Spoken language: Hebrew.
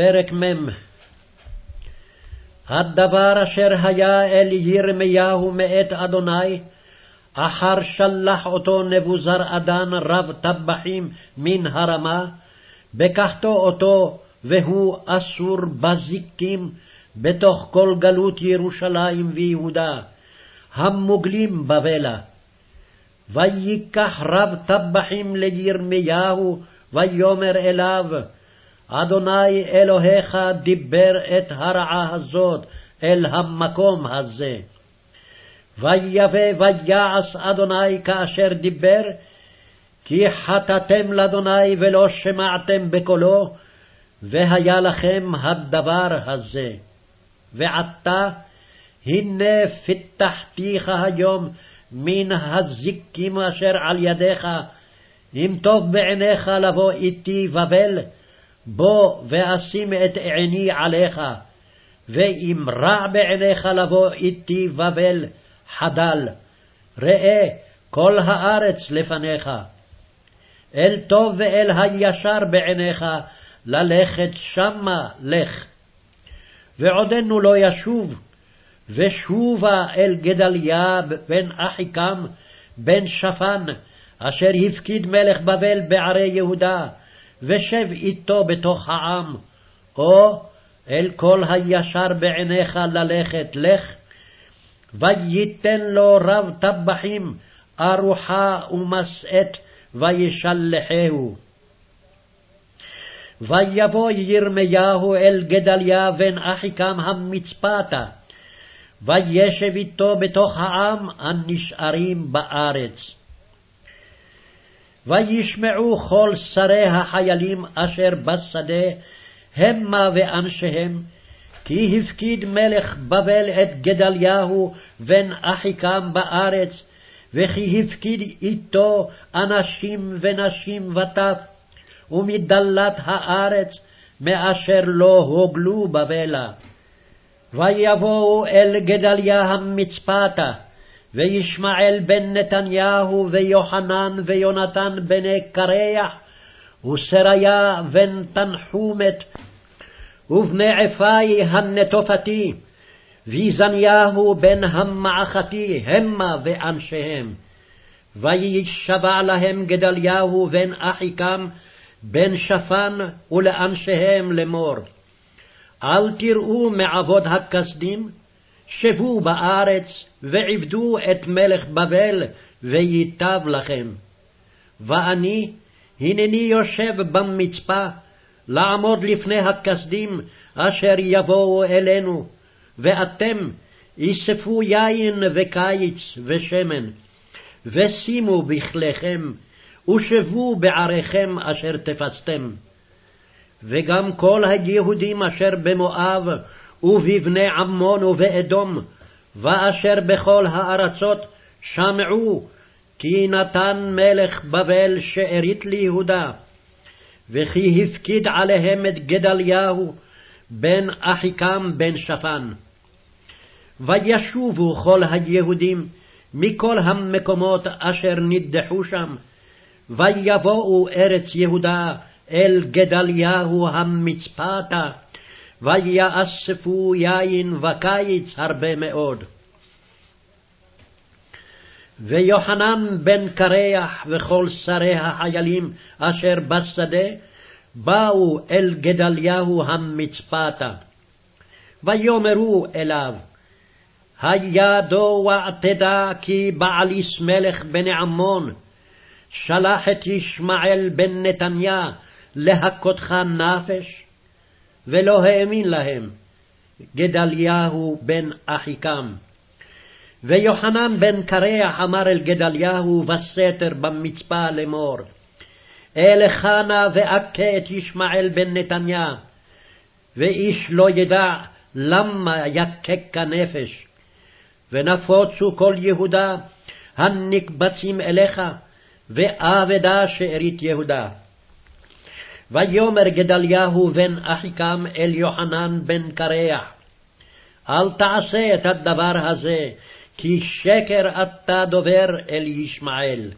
פרק מ' הדבר אשר היה אל ירמיהו מאת אדוני, אחר שלח אותו נבוזראדן רב טבחים מן הרמה, בקחתו אותו והוא אסור בזיקים בתוך כל גלות ירושלים ויהודה, המוגלים בבלה. ויקח רב טבחים לירמיהו, ויאמר אליו, אדוני אלוהיך דיבר את הרעה הזאת אל המקום הזה. ויבא ויעש אדוני כאשר דיבר, כי חטאתם לאדוני ולא שמעתם בקולו, והיה לכם הדבר הזה. ועתה, הנה פיתחתיך היום מן הזיקים אשר על ידיך, אם טוב בעיניך לבוא איתי בבל, בוא ואשים את עיני עליך, ואם רע בעיניך לבוא איתי בבל, חדל. ראה, כל הארץ לפניך. אל טוב ואל הישר בעיניך, ללכת שמה לך. ועודנו לא ישוב, ושובה אל גדליה בן אחיקם, בן שפן, אשר הפקיד מלך בבל בערי יהודה, ושב איתו בתוך העם, או אל כל הישר בעיניך ללכת לך, וייתן לו רב טבחים ארוחה ומשאת, וישלחהו. ויבוא ירמיהו אל גדליה בן אחיקם המצפתה, וישב איתו בתוך העם הנשארים בארץ. וישמעו כל שרי החיילים אשר בשדה, המה ואנשיהם, כי הפקיד מלך בבל את גדליהו בן אחיקם בארץ, וכי הפקיד איתו אנשים ונשים וטף, ומדלת הארץ, מאשר לא הוגלו בבלה. ויבואו אל גדליה המצפתה, וישמעאל בן נתניהו, ויוחנן ויונתן בני קרח, וסריה בן תנחומת, ובני עפאי הנטופתי, ויזניהו בן המעכתי, המה ואנשיהם. וישבע להם גדליהו בן אחיקם, בן שפן, ולאנשיהם לאמור. אל תראו מעבוד הכסדים, שבו בארץ, ועבדו את מלך בבל, וייטב לכם. ואני, הנני יושב במצפה, לעמוד לפני הכסדים, אשר יבואו אלינו, ואתם, אספו יין וקיץ ושמן, ושימו בכליכם, ושבו בעריכם אשר תפסתם. וגם כל היהודים אשר במואב, ובבני עמון ובאדום, ואשר בכל הארצות, שמעו כי נתן מלך בבל שארית ליהודה, וכי הפקיד עליהם את גדליהו בן אחיקם בן שפן. וישובו כל היהודים מכל המקומות אשר נדחו שם, ויבואו ארץ יהודה אל גדליהו המצפתה, ויאספו יין וקיץ הרבה מאוד. ויוחנן בן קרח וכל שרי החיילים אשר בשדה, באו אל גדליהו המצפתה. ויאמרו אליו, הידוע תדע כי בעליס מלך בני עמון, שלח את ישמעאל בן נתניה להכותך נפש, ולא האמין להם, גדליהו בן אחיקם. ויוחנן בן קרח אמר אל גדליהו בסתר במצפה לאמור, אלך נא ואכה את ישמעאל בן נתניה, ואיש לא ידע למה יקק הנפש. ונפוצו כל יהודה הנקבצים אליך, ואבדה שארית יהודה. ויאמר גדליהו בן אחיקם אל יוחנן בן קרח, אל תעשה את הדבר הזה, כי שקר אתה דובר אל ישמעאל.